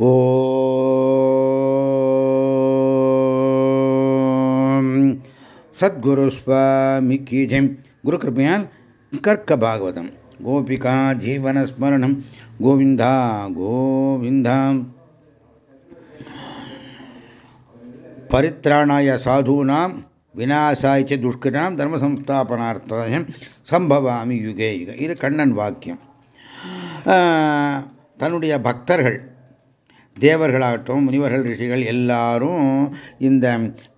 ஓம். சத்குரு சுவாமி ஜெயம் குரு கிருப்பையால் கர்க்க பாகவதம். கோபிகா ஜீவனஸ்மரணம் கோவிந்தா கோவிந்தா. பரித்ராணாய சாதூனாம் விநாசாய ச துஷ்கிராம் தர்மசம்ஸ்தாபனார்த்தாயம் சம்பவாமி யுகே யுக. இது கண்ணன் வாக்கியம். தன்னுடைய பக்தர்கள் தேவர்களாகட்டும் முனிவர்கள் ரிஷிகள் எல்லாரும் இந்த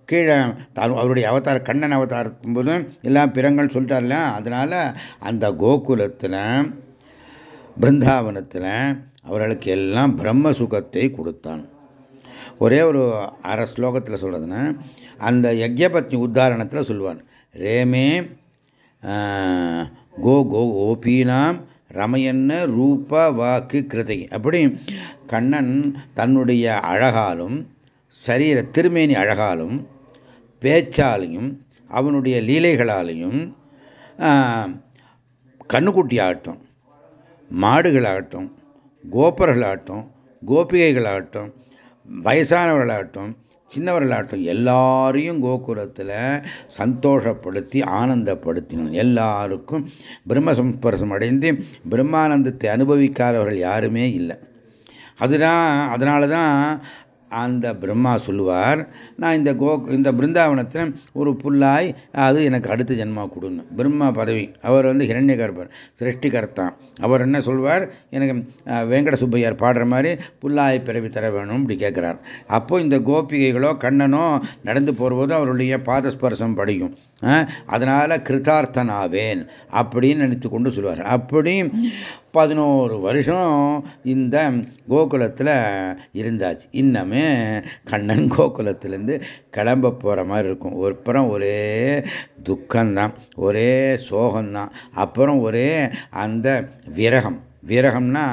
கீழே அவருடைய அவதார கண்ணன் அவதாரத்தும் போது எல்லாம் பிறங்கள் சொல்லிட்டார்ல அதனால அந்த கோகுலத்தில் பிருந்தாவனத்தில் அவர்களுக்கு எல்லாம் பிரம்ம சுகத்தை கொடுத்தான். ஒரே ஒரு அரை ஸ்லோகத்தில் சொல்கிறதுன்னா அந்த யஜ்யபத்னி உத்தாரணத்தில் சொல்லுவான் ரேமே கோ கோ கோபீனாம் ரமயன்னு ரூப வாக்கு கிருதை. அப்படி கண்ணன் தன்னுடைய அழகாலும் சரீர திருமேனி அழகாலும் பேச்சாலையும் அவனுடைய லீலைகளாலையும் கண்ணுக்குட்டியாகட்டும் மாடுகளாகட்டும் கோபர்களாகட்டும் கோபிகைகளாகட்டும் வயசானவர்களாகட்டும் சின்னவர்களாகட்டும் எல்லாரையும் கோகுலத்தில் சந்தோஷப்படுத்தி ஆனந்தப்படுத்தினோம். எல்லாருக்கும் பிரம்ம அடைந்து பிரம்மானந்தத்தை அனுபவிக்காதவர்கள் யாருமே இல்லை. அதுதான் அதனால தான் அந்த பிரம்மா சொல்லுவார் நான் இந்த கோ இந்த பிருந்தாவனத்தில் ஒரு புல்லாய் அது எனக்கு அடுத்த ஜென்மா கொடுன்னு. பிரம்மா பதவி அவர் வந்து ஹிரண்யகர்பர் சிருஷ்டிகர்த்தான் அவர் என்ன சொல்வார்? எனக்கு வெங்கட சுப்பையார் பாடுற மாதிரி புல்லாய் பிறவி தர வேணும் அப்படி கேட்குறார் அப்போ இந்த கோபிகைகளோ கண்ணனோ நடந்து போகிறபோதும் அவருடைய பாதஸ்பர்சம் படியும். அதனால கிருதார்த்தனாவேன் அப்படின்னு நினைத்து கொண்டு சொல்லுவார் அப்படி பதினோரு வருஷம் இந்த கோகுலத்தில் இருந்தாச்சு. இன்னமே கண்ணன் கோகுலத்திலேருந்து கிளம்ப போகிற மாதிரி இருக்கும். ஒரு புறம் ஒரே துக்கம்தான் ஒரே சோகம்தான் அப்புறம் ஒரே அந்த விரகம். விரகம்னா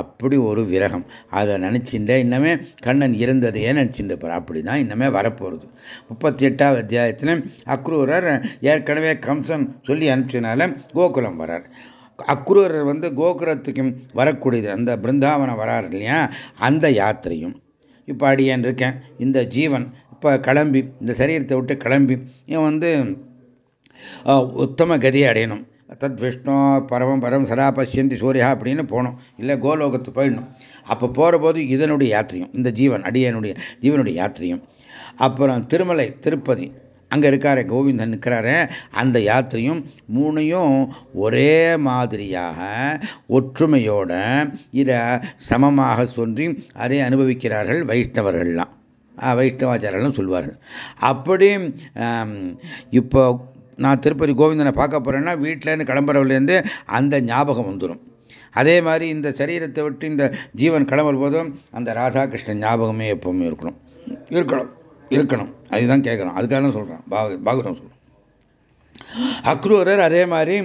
அப்படி ஒரு விரகம். அதை நினச்சிண்டே இன்னமே கண்ணன் இருந்ததையே நினச்சிட்டு போகிற அப்படி தான் இன்னமே வரப்போகிறது முப்பத்தி எட்டாவது அத்தியாயத்தில் அக்ரூரர் ஏற்கனவே கம்சன் சொல்லி அனுப்பிச்சனால கோகுலம் வரார். அக்ரூரர் வந்து கோகுரத்துக்கும் வரக்கூடியது. அந்த பிருந்தாவனம் வராரு இல்லையா? அந்த யாத்திரையும். இப்போ அடியேன் இருக்கேன்? இந்த ஜீவன் இப்போ கிளம்பி இந்த சரீரத்தை விட்டு கிளம்பி இவன் வந்து உத்தம கதியை அடையணும். தத் விஷ்ணு பரமம் பரம் சதா பசியந்தி சூரியா அப்படின்னு போகணும். இல்லை கோலோகத்து போயிடணும். அப்போ போகிற போது இதனுடைய யாத்திரையும் இந்த ஜீவன் அடியனுடைய ஜீவனுடைய யாத்திரையும். அப்புறம் திருமலை திருப்பதி. அங்கே இருக்காரு கோவிந்தன் நிற்கிறாரு அந்த யாத்திரையும் மூணையும் ஒரே மாதிரியாக ஒற்றுமையோட இதை சமமாக சொல்லி அதை அனுபவிக்கிறார்கள் வைஷ்ணவர்கள்லாம். வைஷ்ணவாச்சாரர்கள்லாம் சொல்வார்கள். அப்படி இப்போ நான் திருப்பதி கோவிந்தனை பார்க்க போகிறேன்னா வீட்டிலேருந்து கிளம்புறவுலேருந்து அந்த ஞாபகம் வந்துடும் அதே மாதிரி இந்த சரீரத்தை விட்டு இந்த ஜீவன் கிளம்புற போதும் அந்த ராதாகிருஷ்ணன் ஞாபகமே எப்பவுமே இருக்கணும். இருக்கணும். இருக்கணும். அதுதான் கேட்குறோம் அதுக்காக தான் சொல்கிறேன் பாக பாகுரம் சொல்கிறோம் அக்ரூரர் அதே மாதிரி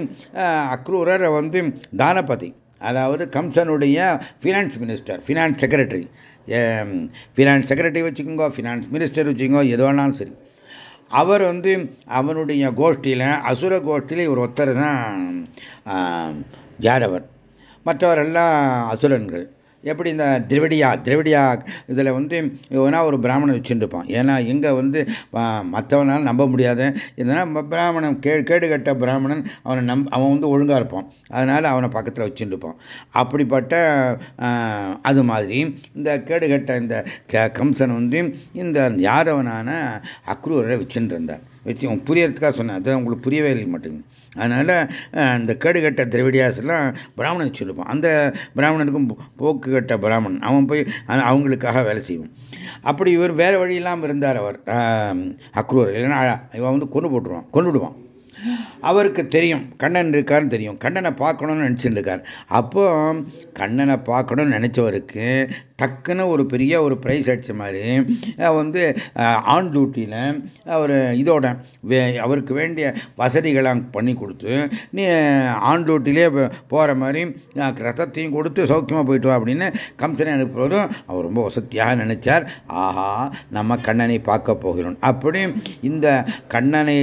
அக்ரூரர் வந்து தானபதி அதாவது கம்சனுடைய finance minister finance secretary finance secretary வச்சுக்கோங்க ஃபினான்ஸ் மினிஸ்டர் வச்சுக்கோங்க எது வேணாலும் சரி. அவர் வந்து அவனுடைய கோஷ்டியில் அசுர கோஷ்டியில் இவர் ஒருத்தர் தான் யாரவர் மற்றவரெல்லாம் அசுரன்கள். எப்படி இந்த திரவிடியா திரவிடியா இதில் வந்து இவனா ஒரு பிராமணன் வச்சுருப்பான் ஏன்னா இங்கே வந்து மற்றவனால் நம்ப முடியாது இதனால் பிராமணன் கே கேடு கட்ட பிராமணன் அவனை நம் அவன் வந்து ஒழுங்காக இருப்பான். அதனால் அவனை பக்கத்தில் வச்சுருப்பான் அப்படிப்பட்ட அது மாதிரி இந்த கேடு கட்ட இந்த கம்சன் வந்து இந்த யாதவனான அக்ரூரை வச்சுட்டு இருந்தார் வச்சு புரியறதுக்காக சொன்னேன். அது உங்களுக்கு புரியவே இல்லை மாட்டேங்குது. அதனால் அந்த கேடுகட்ட திரவிடியாஸ்லாம் பிராமணன் சொல்லுவான். அந்த பிராமணனுக்கும் போக்கு கட்ட பிராமணன். அவன் போய் அவங்களுக்காக வேலை செய்வான். அப்படி இவர் வேறு வழி இல்லாமல் இருந்தார் அவர். அக்ரூர் இல்லைன்னா இவன் வந்து கொண்டு போட்டுருவான். கொண்டு விடுவான் அவருக்கு தெரியும். கண்ணன் இருக்காருன்னு தெரியும். கண்ணனை பார்க்கணும்னு நினச்சிட்டு இருக்கார் அப்போ கண்ணனை பார்க்கணும்னு நினச்சவருக்கு டக்குன்னு ஒரு பெரிய ஒரு ப்ரைஸ் அடித்த மாதிரி வந்து ஆன் டியூட்டியில் அவர் இதோட அவருக்கு வேண்டிய வசதிகளாம் பண்ணி கொடுத்து நீ ஆன் டியூட்டிலே போகிற மாதிரி ரசத்தையும் கொடுத்து சௌக்கியமாக போயிட்டு வா அப்படின்னு கம்சனை அனுப்புவதும் அவர் ரொம்ப வசதியாக நினைச்சார். ஆஹா நம்ம கண்ணனை பார்க்க போகிறோம். அப்படி இந்த கண்ணனை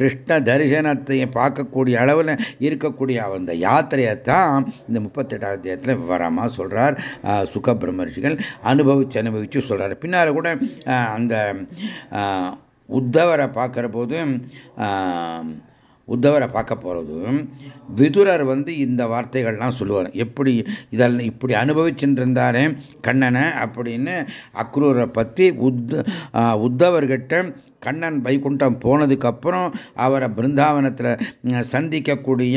கிருஷ்ண தரிசனத்தை தரிசனத்தை பார்க்கக்கூடிய அளவில் இருக்கக்கூடிய அந்த யாத்திரையை தான் இந்த முப்பத்தெட்டாவது அத்தியாயத்தில் விவரமாக சொல்கிறார் சுக பிரம்மர்ஷிகள் அனுபவிச்சு அனுபவிச்சு சொல்கிறார் பின்னால் கூட அந்த உத்தவரை பார்க்குற போது உத்தவரை பார்க்க போகிறதும் விதுரர் வந்து இந்த வார்த்தைகள்லாம் சொல்லுவார். எப்படி இதெல்லாம் இப்படி அனுபவிச்சுட்டு கண்ணனை அப்படின்னு அக்ரூரை பற்றி உத்த உத்தவர்கிட்ட கண்ணன் வைகுண்டம் போனதுக்கப்புறம் அவரை பிருந்தாவனத்தில் சந்திக்கக்கூடிய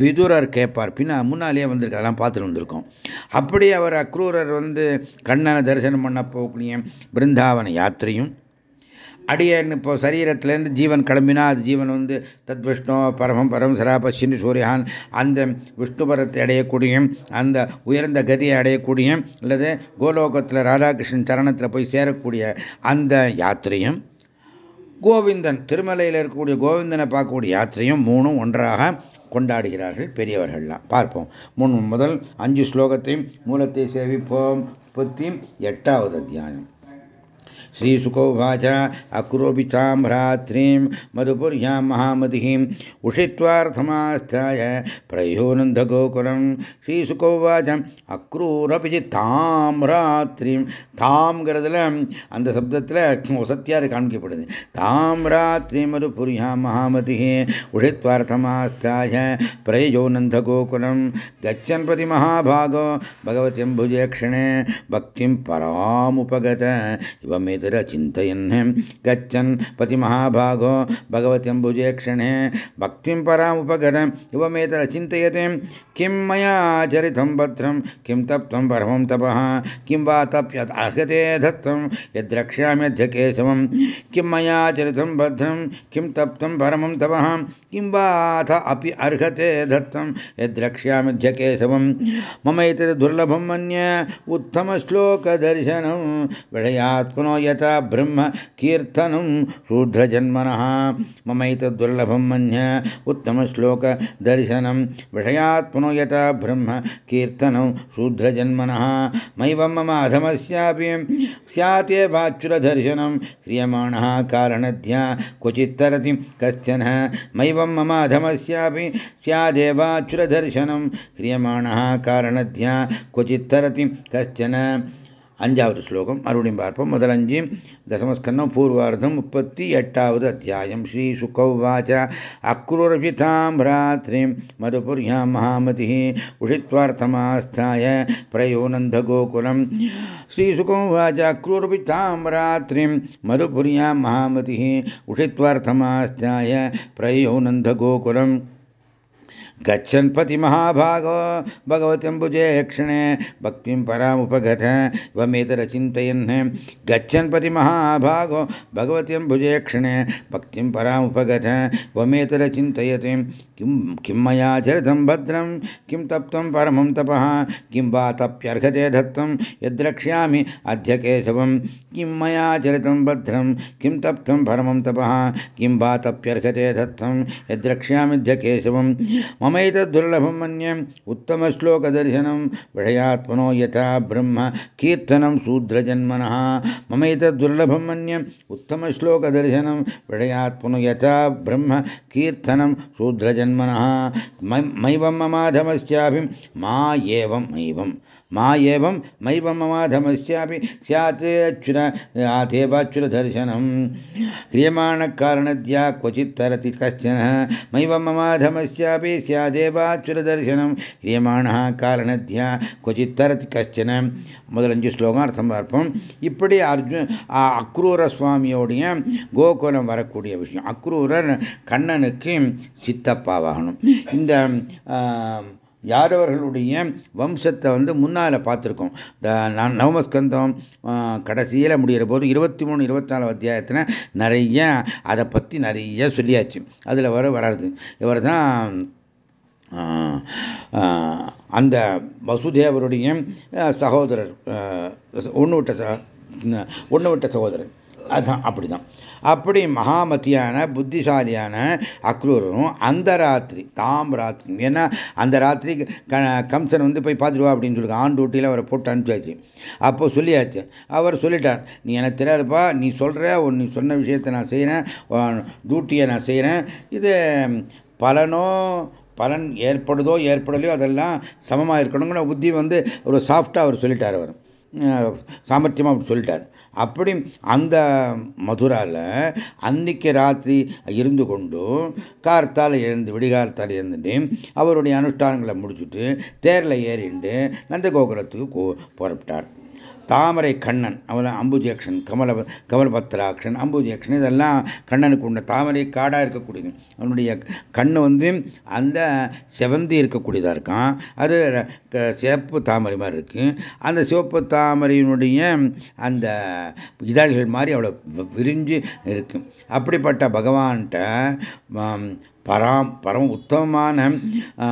விதுரர் கேட்பார். பின்ன முன்னாலேயே வந்திருக்கு அதெல்லாம் பார்த்துட்டு வந்திருக்கோம். அப்படி அவர் அக்ரூரர் வந்து கண்ணனை தரிசனம் பண்ண போகக்கூடிய பிருந்தாவன யாத்திரையும் அடியன் இப்போ சரீரத்திலேருந்து ஜீவன் கிளம்பினா அது ஜீவன் வந்து தத் விஷ்ணு பரமம் பரம் சராபஸ்வின் சூரியகான் அந்த விஷ்ணு பரத்தை அடையக்கூடிய அந்த உயர்ந்த கதியை அடையக்கூடிய அல்லது கோலோகத்தில் ராதாகிருஷ்ணன் சரணத்தில் போய் சேரக்கூடிய அந்த யாத்திரையும் கோவிந்தன் திருமலையில் இருக்கக்கூடிய கோவிந்தனை பார்க்கக்கூடிய யாத்திரையும் மூணும் ஒன்றாக கொண்டாடுகிறார்கள் பெரியவர்கள்லாம். பார்ப்போம். முன் முதல் அஞ்சு ஸ்லோகத்தையும் மூலத்தை சேவிப்போம். முப்பத்தி எட்டாவது அத்தியாயம். श्रीसुकोवाच अक्रोपितां रात्रिं मधुपुर्यां महामतिः उषित्वार्थमास्थाय प्रयोनन्दगोकुलं श्रीसुकोवाच அக்ரூரபிஜி தாம் ராத்திரிம் தாம்ங்கிறதுல அந்த சப்தத்தில் சத்தியாரு காண்பிக்கப்படுது தாம் ராத்திரி மறுபுரியா மகாமதி உஷித்வார்த்தமாஸ்தாய பிரயோ நந்த கோகுலம் கச்சன் பிரதி மகாபாகோ பகவதி அம்புஜேக்ஷணே பக்திம் பராமுபகத இவமே चिन्तयन् गच्छन् पतिमहाभागो भगवत्यम्बुजे क्षणे। भक्तिं परामुपगर इवमेतदचिन्तयते किं मया चरितं भद्रं, किं तप्तं परमं तपः, किं वा तप्यत् अर्हते दत्तं यद्रक्ष्याम्यद्य केशवं। किं मया चरितं भद्रं, किं तप्तं परमं तपः, किं वाथ अपि अर्हते दत्तं यद्रक्ष्याम्यद्य केशवं। मम एतत् दुर्लभं मन्ये उत्तमश्लोकदर्शनं। विषयात् पुनो यथा ब्रह्म कीर्तनं शूद्रजन्मनः। ममैतद्दुर्लभं मन्य उत्तमश्लोकदर्शनं विषयात् पुनो यथा ब्रह्म कीर्तनं शूद्रजन्मनः। मैवं मम अधमस्यापि स्यातेवाच्युरदर्शनं क्रियमाणः कारणध्या क्वचित्तरति कश्चन। मैवं मम अधमस्यापि स्यादेवाच्युरदर्शनं क्रियमाणः कारणध्या क्वचित्तरति कश्चन। அஞ்சாவது ஸ்லோகம் மறுபடியும் பார்ப்போம் முதலஞ்சு தசமஸ்கன்னம் பூர்வார்த்தம் முப்பத்தி எட்டாவது அத்தியாயம் ஸ்ரீ சுகௌவாச்ச அக்ரூர்பிதாம் ராத்திரிம் மதுபுரியாம் மகாமதி உஷித்வார்த்தமாஸ்தாய பிரயோனந்த கோகுலம் ஸ்ரீ சுகௌவாச்ச அக்ரூர்பிதாம் ராத்திரிம் மதுபுரியாம் மகாமதி உஷித்வார்த்தமாஸ்தாய பிரயோனந்த கோகுலம் पतिमहाभागो भगवत्यम्बुजे क्षणे, भक्तिं परामुपगत वमेतरचिन्तयन् गच्छन् पतिमहाभागो भगवत्यम्बुजे क्षणे, भक्तिं परामुपगत वमेतरचिन्तयति किं किं मया चरितं भद्रं, किं तप्तं परमं तपः, किं वा तप्यर्हते दत्तं, यद्रक्ष्यामि अद्य केशवं। किं मया चरितं भद्रं, किं तप्तं परमं तपः, किं वा तप्यर्हते दत्तं यद्रक्ष्यामिद्य केशवं। மமைததுர்லபம் மன்யம் உத்தமஸ்லோகதர்சனம். விஷயாத்மனோ யதா பிரம்ம கீர்த்தனம் சூத்ரஜன்மனா மமைததுர்லபம் மன்யம் உத்தமஸ்லோகதர்சனம். விஷயாத்மனோ யதா பிரம்ம கீர்த்தனம் சூத்ரஜன்மனா மைவம் மமாதமஸ்யாபி மா ஏவம் மைவம். मा एवं मैवं ममाधमस्यापि स्यात् अच्युर आथेवाच्युरदर्शनं क्रियमाणकारणद्या क्वचित् तरति कश्चन मैवं ममाधमस्यापि स्यादेवाच्युरदर्शनं क्रियमाणः காரணத்தியா கொச்சித் தரத்தி கஷ்டன முதலஞ்சு ஸ்லோகார்த்தம் பார்ப்போம் இப்படி அர்ஜுன் அக்ரூர சுவாமியோடைய கோகுலம் வரக்கூடிய விஷயம் அக்ரூரர் கண்ணனுக்கு சித்தப்பாவாகணும் இந்த யாரவர்களுடைய வம்சத்தை வந்து முன்னால் பார்த்துருக்கோம். நவமஸ்கந்தம் கடைசியில் முடிகிற போது இருபத்தி மூணு இருபத்தி நாலு அத்தியாயத்தில் நிறைய அதை பற்றி நிறைய சொல்லியாச்சு. அதில் வர வராது. இவர் தான் அந்த வசுதேவருடைய சகோதரர் ஒன்று விட்ட ஒன்று விட்ட சகோதரர். அதுதான் அப்படிதான். அப்படி மகாமதியான புத்திசாலியான அக்ரூரரும் அந்த ராத்திரி தாம் ராத்திரி ஏன்னா அந்த ராத்திரி கம்சன் வந்து போய் பார்த்துருவா அப்படின்னு சொல்லி ஆண் டூட்டியில் அவரை போட்டு அனுப்பிச்சாச்சு. அப்போ சொல்லியாச்சு. அவர் சொல்லிட்டார் நீ எனக்கு தெரியாதுப்பா. நீ சொல்கிற நீ சொன்ன விஷயத்தை நான் செய்கிறேன் டியூட்டியை நான் செய்கிறேன் இது பலனோ பலன் ஏற்படுதோ ஏற்படலையோ அதெல்லாம் சமமாக இருக்கணுங்கிற புத்தி வந்து ஒரு சாஃப்டாக அவர் சொல்லிட்டார் அவர். சாமர்த்தியமாக அப்படி சொல்லிட்டார். அப்படி அந்த மதுராவில் அன்னைக்கு ராத்திரி இருந்து கொண்டும் கார்த்தால் எழுந்து விடிகார்த்தால் எழுந்துட்டு அவருடைய அனுஷ்டானங்களை முடிச்சுட்டு தேரில் ஏறிண்டு நந்தகோகுலத்துக்கு புறப்பட்டார். தாமரை கண்ணன் அவன் அம்புஜேக்ஷன் கமல கமலபத்ராக்ஷன் அம்புஜேக்ஷன் இதெல்லாம் கண்ணனுக்கு உண்டு. தாமரை காடாக இருக்கக்கூடியது. அவனுடைய கண்ணு வந்து அந்த செவந்தி இருக்கக்கூடியதாக இருக்கான். அது சிவப்பு தாமரை மாதிரி இருக்கு. அந்த சிவப்பு தாமரையினுடைய அந்த இதழ்கள் மாதிரி அவ்வளோ விரிஞ்சு இருக்கு. அப்படிப்பட்ட பகவான்கிட்ட பராம் பரம் உத்தமமான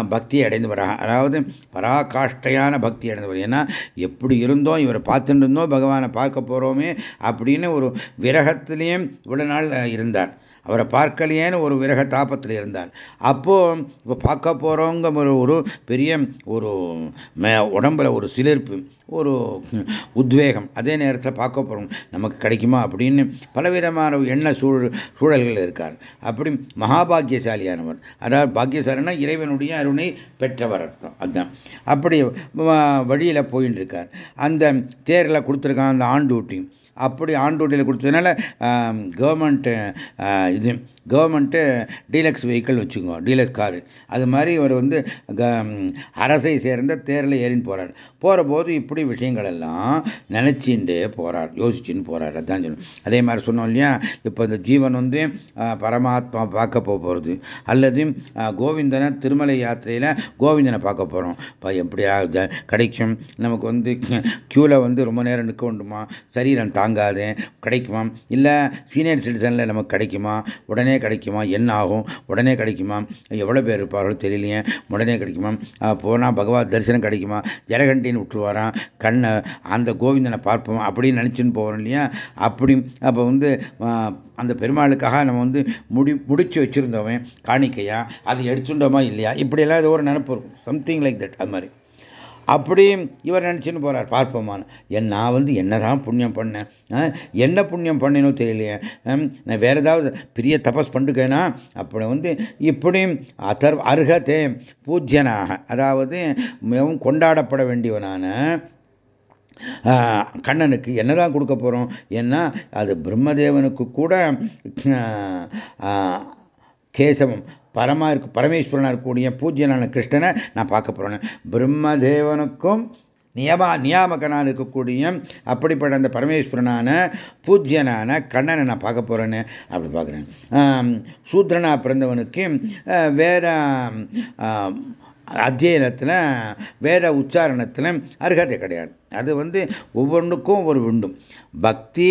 பக்தியை வராங்க அதாவது பராகாஷ்டையான பக்தி அடைந்து வரும் ஏன்னா எப்படி இருந்தோம் இவரை பார்த்துட்டு இருந்தோம் பகவானை பார்க்க போகிறோமே அப்படின்னு ஒரு விரகத்திலேயும் இவ்வளோ நாள் இருந்தார். அவரை பார்க்கலையேன்னு ஒரு விரக தாபத்தில் இருந்தார் அப்போ இப்போ பார்க்க போகிறவங்க ஒரு ஒரு பெரிய ஒரு உடம்புல ஒரு சிலிர்ப்பு ஒரு உத்வேகம் அதே நேரத்தில் பார்க்க போகிறோம் நமக்கு கிடைக்குமா அப்படின்னு பலவிதமான எண்ண சூழ் சூழல்கள் இருக்கார். அப்படி மகாபாகியசாலியானவர் அதாவது பாக்கியசாலினா இறைவனுடைய அருணை பெற்றவர் அர்த்தம். அதுதான். அப்படி வழியில் போயின்னு இருக்கார். அந்த தேரில் கொடுத்துருக்கான் அந்த ஆண்டூட்டி. அப்படி ஆன் கொடுத்ததுனால கவர்மெண்ட்டு இது கவர்மெண்ட்டு டீலக்ஸ் வெஹிக்கிள் வச்சுக்கோ டீலக்ஸ் காரு. அது மாதிரி இவர் வந்து அரசை சேர்ந்த தேரில் ஏறின்னு போகிறார் போகிற போது இப்படி விஷயங்கள் எல்லாம் நினச்சிண்டு போகிறார் யோசிச்சுன்னு போகிறார் அதான் சொல்லணும் அதே மாதிரி சொன்னோம் இல்லையா? இப்போ இந்த ஜீவன் வந்து பரமாத்மா பார்க்க போகிறது அல்லது கோவிந்தனை திருமலை யாத்திரையில் கோவிந்தனை பார்க்க போகிறோம் இப்போ எப்படி கிடைக்கும். நமக்கு வந்து க்யூவில் வந்து ரொம்ப நேரம் நிற்க வேண்டுமா? சரீரம் தாங்காது கிடைக்குமா? இல்லை சீனியர் சிட்டிசனில் நமக்கு கிடைக்குமா? உடனே உடனே கிடைக்குமா? என்ன ஆகும்? உடனே கிடைக்குமா? எவ்வளோ பேர் இருப்பார்கள் தெரியலையே. உடனே கிடைக்குமா? போனால் பகவான் தரிசனம் கிடைக்குமா? ஜலகண்டின்னு விட்டுருவாராம் கண்ணை அந்த கோவிந்தனை பார்ப்போம்? அப்படின்னு நினச்சின்னு போகிறோம் இல்லையா? அப்படி அப்போ வந்து அந்த பெருமாளுக்காக நம்ம வந்து முடி முடிச்சு வச்சுருந்தவன் காணிக்கையா? அதை எடுத்துட்டோமா இல்லையா? இப்படியெல்லாம் ஏதோ ஒரு நினப்பு இருக்கும். சம்திங் லைக் தட் அது மாதிரி. அப்படி இவர் நினச்சின்னு போகிறார் பார்ப்போமான்னு என் நான் வந்து என்னதான் புண்ணியம் பண்ணேன்? என்ன புண்ணியம் பண்ணினோ தெரியலையே. நான் வேற ஏதாவது பெரிய தபஸ் பண்ணுக்கேனா அப்படி வந்து இப்படி அதர் அருகத்தே பூஜ்யனாக அதாவது மிகவும் கொண்டாடப்பட வேண்டியவனான கண்ணனுக்கு என்னதான் கொடுக்க போகிறோம் ஏன்னா அது பிரம்மதேவனுக்கு கூட கேசவம் பரமா இருக்கு பரமேஸ்வரனாக இருக்கக்கூடிய பூஜ்யனான கிருஷ்ணனை நான் பார்க்க போகிறேன் பிரம்மதேவனுக்கும் நியமா நியாமகனாக இருக்கக்கூடிய அப்படிப்பட்ட அந்த பரமேஸ்வரனான பூஜ்யனான கண்ணனை நான் பார்க்க போகிறேன்னு அப்படி பார்க்குறேன். சூத்ரனா பிறந்தவனுக்கு வேற அத்தியனத்தில் வேற உச்சாரணத்தில் அருகதை கிடையாது. அது வந்து ஒவ்வொன்றுக்கும் ஒரு உண்டும். பக்தி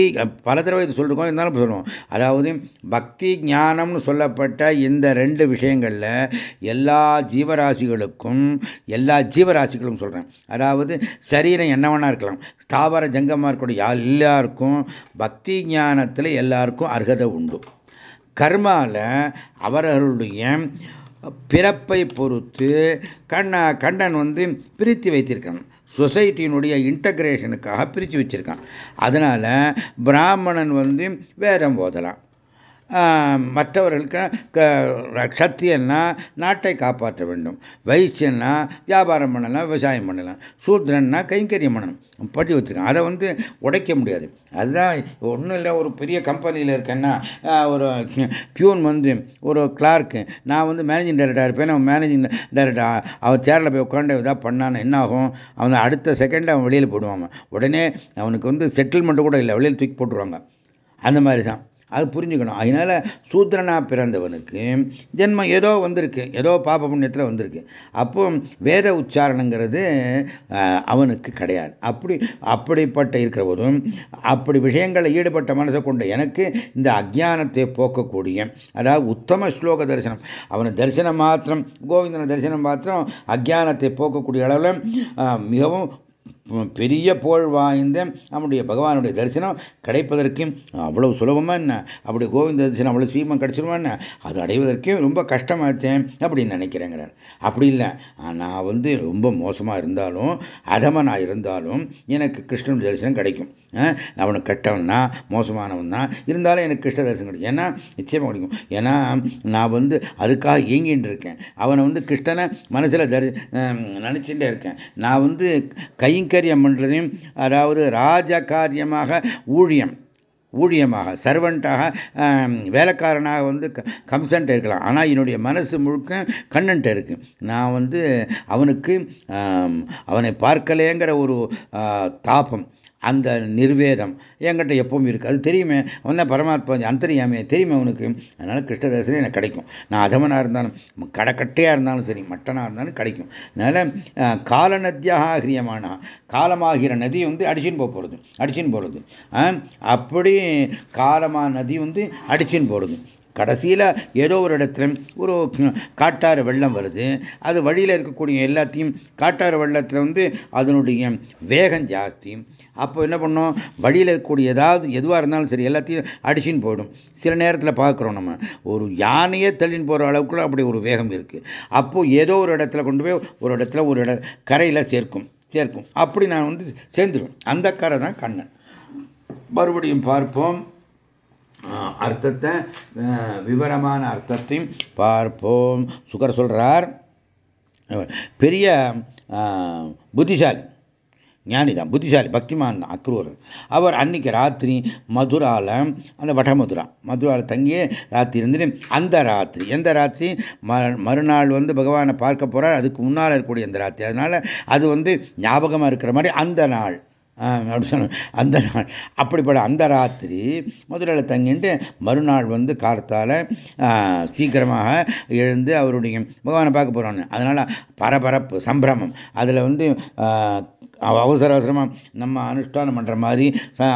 பல தடவை இது சொல்லிருக்கோம் இருந்தாலும் சொல்லுவோம் அதாவது பக்தி ஞானம்னு சொல்லப்பட்ட இந்த ரெண்டு விஷயங்களில் எல்லா ஜீவராசிகளுக்கும் எல்லா ஜீவராசிகளும் சொல்கிறேன் அதாவது சரீரம் என்னவனா இருக்கலாம். ஸ்தாவர ஜங்கமாக இருக்கக்கூடிய எல்லாருக்கும் பக்தி ஞானத்தில் எல்லாருக்கும் அர்ஹதை உண்டு. கர்மாவில் அவர்களுடைய பிறப்பை பொறுத்து கண்ண கண்ணன் வந்து பிரித்து வைத்திருக்கிறான் சொசைட்டியினுடைய இன்டகிரேஷனுக்காக பிரித்து வச்சுருக்கான். அதனால் பிராமணன் வந்து வேதம் போதலாம் மற்றவர்களுக்கு சத்தியன்னா நாட்டை காப்பாற்ற வேண்டும். வைசியன்னா வியாபாரம் பண்ணலாம் விவசாயம் பண்ணலாம். சூத்ரன்னா கைங்கரியம் பண்ணணும். பட்டி வச்சுருக்கான். அதை வந்து உடைக்க முடியாது. அதுதான் ஒன்றும் இல்லை ஒரு பெரிய கம்பெனியில் இருக்கேன்னா ஒரு பியூன் வந்து ஒரு கிளார்க்கு நான் வந்து மேனேஜிங் டைரக்டர் இருப்பேன். அவன் மேனேஜிங் டைரக்டர் அவன் சேரில் போய் உட்காந்து இதாக பண்ணான்னு என்ன ஆகும்? அவன் அடுத்த செகண்ட் அவன் வெளியில் போடுவான். உடனே அவனுக்கு வந்து செட்டில்மெண்ட்டு கூட இல்லை வெளியில் தூக்கி போட்டுருவாங்க. அந்த மாதிரி தான். அது புரிஞ்சுக்கணும். அதனால சூத்திரனாக பிறந்தவனுக்கு ஜென்மம் ஏதோ வந்திருக்கு. ஏதோ பாப புண்ணியத்தில் வந்திருக்கு. அப்போ வேத உச்சாரணங்கிறது அவனுக்கு கிடையாது. அப்படி அப்படிப்பட்ட இருக்கிறவரும் அப்படி விஷயங்களில் ஈடுபட்ட மனதை கொண்ட எனக்கு இந்த அஜானத்தை போக்கக்கூடிய அதாவது உத்தம ஸ்லோக தரிசனம் அவனை தரிசனம் மாத்திரம் கோவிந்தன தரிசனம் மாத்திரம் அஜானத்தை போக்கக்கூடிய அளவில் மிகவும் பெரிய புகழ் வாய்ந்த நம்முடைய பகவானுடைய தரிசனம் கிடைப்பதற்கு அவ்வளவு சுலபமா என்ன? அப்படி கோவிந்த தரிசனம் அவ்வளவு சீமம் கிடைச்சிருமா என்ன? அது அடைவதற்கே ரொம்ப கஷ்டமாச்சேன் அப்படின்னு நினைக்கிறேங்கிறார். அப்படி இல்லை. நான் வந்து ரொம்ப மோசமாக இருந்தாலும் அதமனாக இருந்தாலும் எனக்கு கிருஷ்ணன் தரிசனம் கிடைக்கும். அவனுக்கு கெட்டவன் தான் மோசமானவன் தான் இருந்தாலும் எனக்கு கிருஷ்ண தரிசனம் கிடைக்கும். ஏன்னா நிச்சயமாக கிடைக்கும். ஏன்னா நான் வந்து அதுக்காக இயங்கிட்டு இருக்கேன். அவனை வந்து கிருஷ்ணனை மனசில் தரி நினச்சிட்டே இருக்கேன். நான் வந்து கையும் கைங்கரியம் பண்றதையும் அதாவது ராஜ காரியமாக ஊழியம் ஊழியமாக சர்வெண்ட்டாக வேலைக்காரனாக வந்து கம்சன்ட்டு இருக்கலாம். ஆனால் என்னுடைய மனசு முழுக்க கண்ணன்ட்டு இருக்கு. நான் வந்து அவனுக்கு அவனை பார்க்கலேங்கிற ஒரு தாபம். அந்த நிர்வேதம் என்கிட்ட எப்பவும் இருக்கு. அது தெரியுமே. அவன் பரமாத்மா அந்தரியாமே தெரியுமே அவனுக்கு அதனால கிருஷ்ணதாசனே எனக்கு கிடைக்கும். நான் அதமனாக இருந்தாலும் கடக்கட்டையாக இருந்தாலும் சரி மட்டனாக இருந்தாலும் கிடைக்கும். அதனால கால நதியாக ஆகிரியமானா காலமாகிற நதி வந்து அடிச்சின்னு போக போகிறது அடிச்சின்னு போகிறது அப்படி காலமாக நதி வந்து அடிச்சின்னு போகிறது கடைசியில் ஏதோ ஒரு இடத்துல ஒரு காட்டாறு வெள்ளம் வருது. அது வழியில் இருக்கக்கூடிய எல்லாத்தையும் காட்டாறு வெள்ளத்தில் வந்து அதனுடைய வேகம் ஜாஸ்தி. அப்போ என்ன பண்ணோம்? வழியில் இருக்கக்கூடிய ஏதாவது எதுவாக இருந்தாலும் சரி எல்லாத்தையும் அடிச்சின்னு போயிடும். சில நேரத்தில் பார்க்குறோம் நம்ம ஒரு யானையே தள்ளின்னு போகிற அளவுக்குள்ள அப்படி ஒரு வேகம் இருக்குது அப்போது ஏதோ ஒரு இடத்துல கொண்டு போய் ஒரு இடத்துல ஒரு இட கரையில் சேர்க்கும் சேர்க்கும். அப்படி நான் வந்து சேர்ந்துருவேன். அந்த கரை தான் கண்ணன். மறுபடியும் பார்ப்போம். அர்த்தத்தை விவரமான அர்த்தத்தையும் பார்ப்போம். சுகர் சொல்றார் பெரிய புத்திசாலி ஞானி தான் புத்திசாலி பக்திமான் தான் அக்ரூர். அவர் அன்னைக்கு ராத்திரி மதுரால அந்த வடமதுரா மதுராவில் தங்கியே ராத்திரி இருந்துட்டு அந்த ராத்திரி எந்த ராத்திரி? மறுநாள் வந்து பகவானை பார்க்க போகிறார் அதுக்கு முன்னால் இருக்கக்கூடிய அந்த ராத்திரி. அதனால அது வந்து ஞாபகமாக இருக்கிற மாதிரி அந்த நாள். அப்படி சொன்ன அந்த நாள். அப்படிப்பட்ட அந்த ராத்திரி முதலில் தங்கிட்டு மறுநாள் வந்து காலத்தால் சீக்கிரமாக எழுந்து அவருடைய பகவானை பார்க்க போகிறான்னு அதனால் பரபரப்பு சம்பிரமம். அதில் வந்து அவசர அவசரமாக நம்ம அனுஷ்டானம் பண்ணுற மாதிரி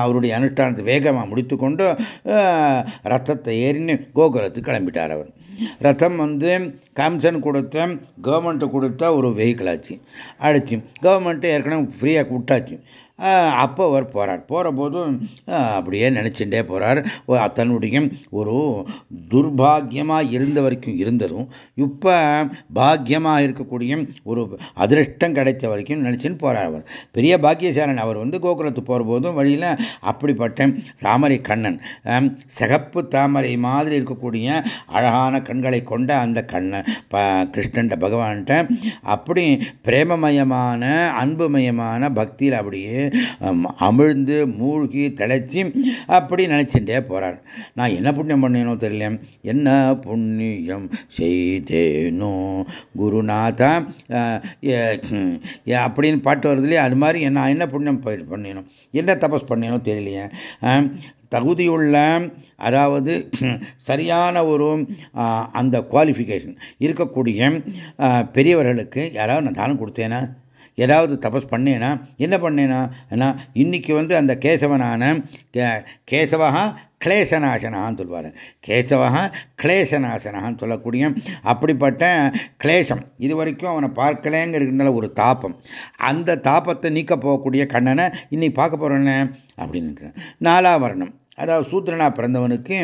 அவருடைய அனுஷ்டானத்தை வேகமாக முடித்து கொண்டு ரத்தத்தை ஏறின்னு கோகுலத்துக்கு கிளம்பிட்டார் அவர். ரத்தம் வந்து கம்சன் கொடுத்த கவர்மெண்ட்டு கொடுத்த ஒரு வெஹிக்கிள் ஆச்சு. அடிச்சு கவர்மெண்ட்டு ஏற்கனவே ஃப்ரீயாக விட்டாச்சு. அப்போ அவர் போகிறார் போகிற போதும் அப்படியே நினச்சிட்டே போகிறார் தன்னுடைய ஒரு துர்பாகியமாக இருந்த வரைக்கும் இருந்ததும் இப்போ பாக்கியமாக இருக்கக்கூடிய ஒரு அதிருஷ்டம் கிடைத்த வரைக்கும் நினச்சின்னு போகிறார் அவர். பெரிய பாக்கியசாரன் அவர் வந்து கோகுலத்துக்கு போகிற போதும் வழியில் அப்படிப்பட்ட தாமரை கண்ணன் சிகப்பு தாமரை மாதிரி இருக்கக்கூடிய அழகான கண்களை கொண்ட அந்த கண்ணன் கிருஷ்ணன் பகவான்கிட்ட அப்படி பிரேமமயமான அன்புமயமான பக்தியில் அப்படியே அமிழ்ந்து மூழ்கி திளைச்சி அப்படி நினைச்சுட்டே போறார். நான் என்ன புண்ணியம் பண்ணேனோ தெரியல என்ன புண்ணியம் செய்தேனோ குருநாதா? அப்படின்னு பாட்டு வருது இல்லையா? அது மாதிரி நான் என்ன புண்ணியம் பண்ணினோம் என்ன தபஸ் பண்ணேனோ தெரியலையே. தகுதியுள்ள அதாவது சரியான ஒரு அந்த குவாலிஃபிகேஷன் இருக்கக்கூடிய பெரியவர்களுக்கு யாராவது நான் தானம் கொடுத்தேனா? ஏதாவது தபஸ் பண்ணேனா என்ன பண்ணேனா இன்னைக்கு வந்து அந்த கேசவனான கேசவா கிளேசநாசனான்னு சொல்வார். கேசவா கிளேசநாசனான்னு சொல்லக்கூடிய அப்படிப்பட்ட கிளேசம். இது வரைக்கும் அவனை பார்க்கலேங்கிறதுனால ஒரு தாபம். அந்த தாபத்தை நீக்க போகக்கூடிய கண்ணனை இன்னைக்கு பார்க்க போறேன்னு அப்படின்னு நாலாவரணம் அதாவது சூத்திரனா பிறந்தவனுக்கு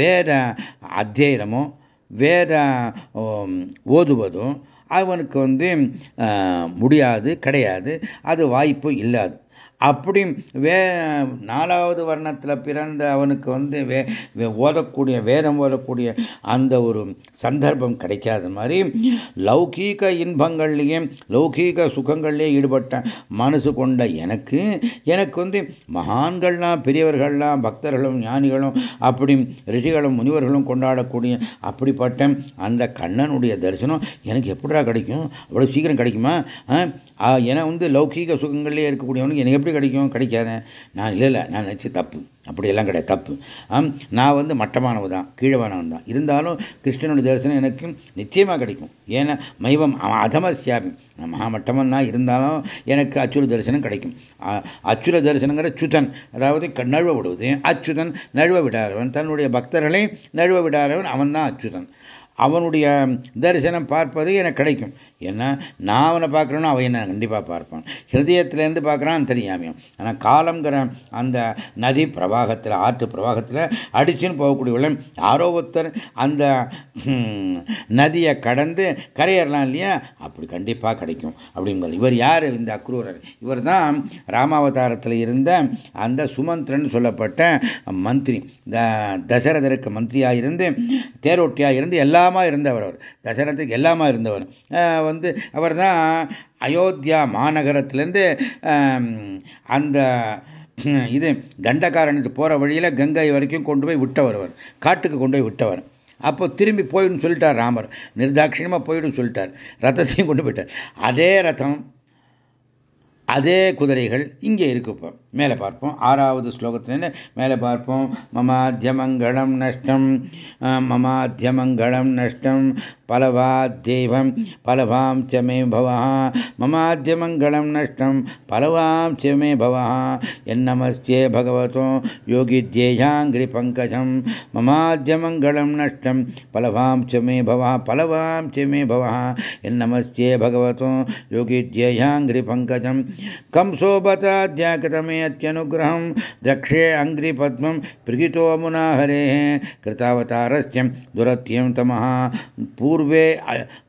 வேற அத்தியனமோ வேற ஓதுவதும் அவனுக்கு வந்து முடியாது கிடையாது. அது வாய்ப்பு இல்லாது. அப்படி வே நாலாவது வர்ணத்தில் பிறந்த அவனுக்கு வந்து வே ஓதக்கூடிய வேதம் ஓதக்கூடிய அந்த ஒரு சந்தர்ப்பம் கிடைக்காத மாதிரி லௌகீக இன்பங்கள்லேயும் லௌகீக சுகங்கள்லேயே ஈடுபட்ட மனசு கொண்ட எனக்கு எனக்கு வந்து மகான்கள்லாம் பெரியவர்கள்லாம் பக்தர்களும் ஞானிகளும் அப்படி ரிஷிகளும் முனிவர்களும் கொண்டாடக்கூடிய அப்படிப்பட்ட அந்த கண்ணனுடைய தரிசனம் எனக்கு எப்படிடா கிடைக்கும்? அவ்வளோ சீக்கிரம் கிடைக்குமா? ஏன்னா வந்து லௌகீக சுகங்கள்லேயே இருக்கக்கூடியவனுக்கு எனக்கு எப்படி கிடைக்கும்? கிடைக்காத. நான் இல்லை இல்லை நான் நினச்சி தப்பு. அப்படியெல்லாம் கிடையாது. தப்பு. நான் வந்து மட்டமானவ தான் கீழவானவன் தான். இருந்தாலும் கிருஷ்ணனுடைய தரிசனம் எனக்கு நிச்சயமாக கிடைக்கும். ஏன்னா மைவம் அதமசியாமி நான் மகாமட்டமன் தான் இருந்தாலும் எனக்கு அச்சுர தரிசனம் கிடைக்கும். அச்சுர தரிசனங்கிற சுதன் அதாவது நழுவ விடுவது. அச்சுதன் நழுவ விடாதவன். தன்னுடைய பக்தர்களை நழுவ விடாதவன். அவன் தான் அச்சுதன். அவனுடைய தரிசனம் பார்ப்பது எனக்கு கிடைக்கும். ஏன்னா நான் அவனை பார்க்குறேனோ அவன் என்ன கண்டிப்பாக பார்ப்பான். ஹிருதயத்திலேருந்து பார்க்குறான் தெரியாமையும். ஆனால் காலங்கிற அந்த நதி பிரவாகத்தில் ஆற்று பிரவாகத்தில் அடிச்சுன்னு போகக்கூடிய யாரோ ஒருத்தர் அந்த நதியை கடந்து கரையேறலாம் இல்லையா? அப்படி கண்டிப்பாக கிடைக்கும். அப்படிங்கிற இவர் யார்? இந்த அக்ரூரர். இவர் தான் ராமாவதாரத்தில் இருந்த அந்த சுமந்திரன் சொல்லப்பட்ட மந்திரி. தசரதருக்கு மந்திரியாக இருந்து தேரோட்டியாக இருந்து எல்லாமா இருந்தவர் அவர். தசரத்துக்கு எல்லாமா இருந்தவர். வந்து அவர் தான் அயோத்தியா மாநகரத்திலேருந்து அந்த இது தண்டகாரனுக்கு போகிற வழியில் கங்கை வரைக்கும் கொண்டு போய் விட்டவர் அவர். காட்டுக்கு கொண்டு போய் விட்டவர். அப்போ திரும்பி போயிடும் சொல்லிட்டார் ராமர். நிர்தாட்சியமாக போயிடும் சொல்லிட்டார். ரத்தத்தையும் கொண்டு போயிட்டார். அதே ரதம் அதே குதிரைகள் இங்கே இருக்குப்போம் இப்போ. மேலே பார்ப்போம். ஆறாவது ஸ்லோகத்துல மேலே பார்ப்போம். மமாத்தியமங்கலம் நஷ்டம். மமாத்தியமங்கலம் நஷ்டம். फलवाद्येवं फलवां च मे भवः। ममाद्य मङ्गलं नष्टं फलवां च मे भवः। यन्नमस्ते भगवतो योगिध्येयाङ्घ्रिपङ्कजं ममाद्य मङ्गलं नष्टं फलवां च मे भवः। फलवां च मे भवः। यन्नमस्ते भगवतो योगिध्येयाङ्घ्रिपङ्कजं कंसोपताद्याकृतमे अत्यनुग्रहं द्रक्ष्ये अङ्घ्रिपद्मं पृगितो मुना हरेः कृतावतारस्य दुरत्यं तमः। पूर्व पूर्वे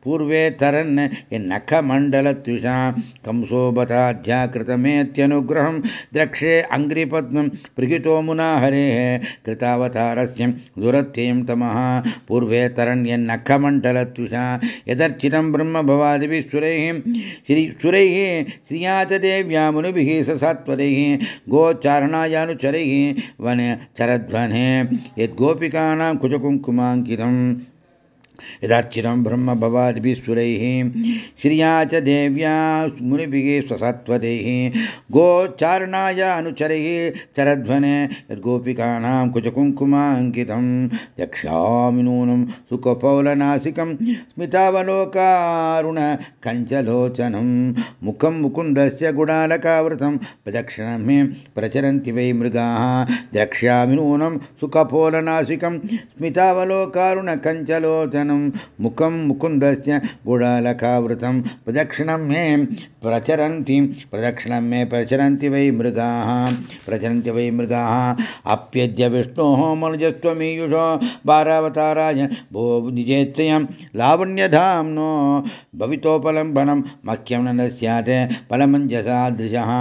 पूर्वे तरन् नखमण्डलत्विषा कंसोपताध्याकृतमेत्यनुग्रहं द्रक्षे अङ्घ्रिपद्मं प्रगितो मुना हरेः कृतावतारस्य दुरत्यं तमः। पूर्वे तरण्यन्नखमण्डलत्विषा यदर्चितं ब्रह्मभवादिभिः सुरैः, श्री सुरैः श्रियाच देव्या मुनिभिः ससात्वरैः गोचारणायानुचरैः वने चरध्वने। यद्गोपिकानां कुचकुङ्कुमाङ्कितम्। यदार्चितं ब्रह्मभवादिभिस्सुरैः श्रिया च देव्या मुनिभिः स्वसत्वदैः गोचारणाय अनुचरैः चरध्वने यद्गोपिकानां कुचकुङ्कुमाङ्कितं। यक्षामि नूनं सुखपौलनासिकं स्मितावलोकारुण कञ्चलोचनं मुखं मुकुन्दस्य गुडालकावृतं प्रदक्षिणं मे प्रचरन्ति वै मृगाः। द्रक्ष्यामि नूनं सुखपोलनासिकं स्मितावलोकारुण कञ्चलोचनं मुखं मुकुन्दस्य गुडालकावृतं प्रदक्षिणं मे प्रचरन्ति, प्रदक्षिणं मे प्रचरन्ति वै मृगाः, प्रचरन्ति वै मृगाः। अप्यद्य विष्णोः मनुजस्त्वमीयुषो, बारावताराय भो निजेत्सयं लावण्यधाम्नो भवितोपलम्बनं मह्यं न स्यात् फलमञ्जसादृशः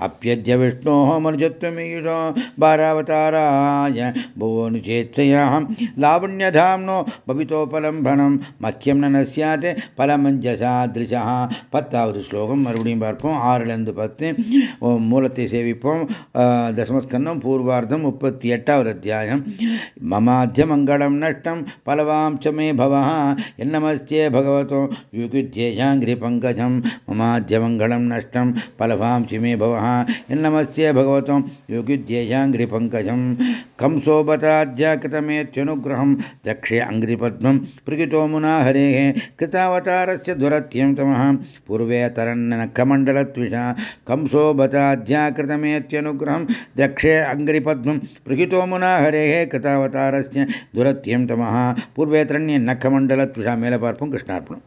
अप्यद्य विष्णोः मनुजत्वमीयुषो बारावताराय भो निजेत्सयः लावण्यधाम्नो भवितोपलम्बनं मह्यं न स्यात् பலமஞ்சசாதிருஷா பத்தாவது ஸ்லோகம் மறுபடியும் பார்ப்போம் ஆறுலேருந்து பத்து மூலத்தை சேவிப்போம் தசமஸ்கந்தம் பூர்வார்த்தம் முப்பத்தி எட்டாவது அத்தியாயம் மமாத்தியமங்களம் நஷ்டம் பலவாம் சமே பவா என்னமஸ்தே பகவதோ யுகுத்யேஷாங்கிரி பங்கஜம் மமாத்தியமங்களம் நஷ்டம் பலவாம் சிமே பவா என்னமஸ்தே பகவதோ யுகுத்யேஷாங்கிரி பங்கஜம் कंसोबताद्याकृतमेत्यनुग्रहं दक्षे अङ्घ्रिपद्मं प्रगितो मुना हरेः कृतावतारस्य दुरत्यं तमः पूर्वे तरन्नखमण्डलत्विषा कंसोबताद्याकृतमेत्यनुग्रहं दक्षे अङ्घ्रिपद्मं प्रगितो मुना हरेः कृतावतारस्य दुरत्यं तमः पूर्वे तरण्य नखमण्डलत्विषा மேலே பார்ப்போம் கிருஷ்ணார்ப்பணம்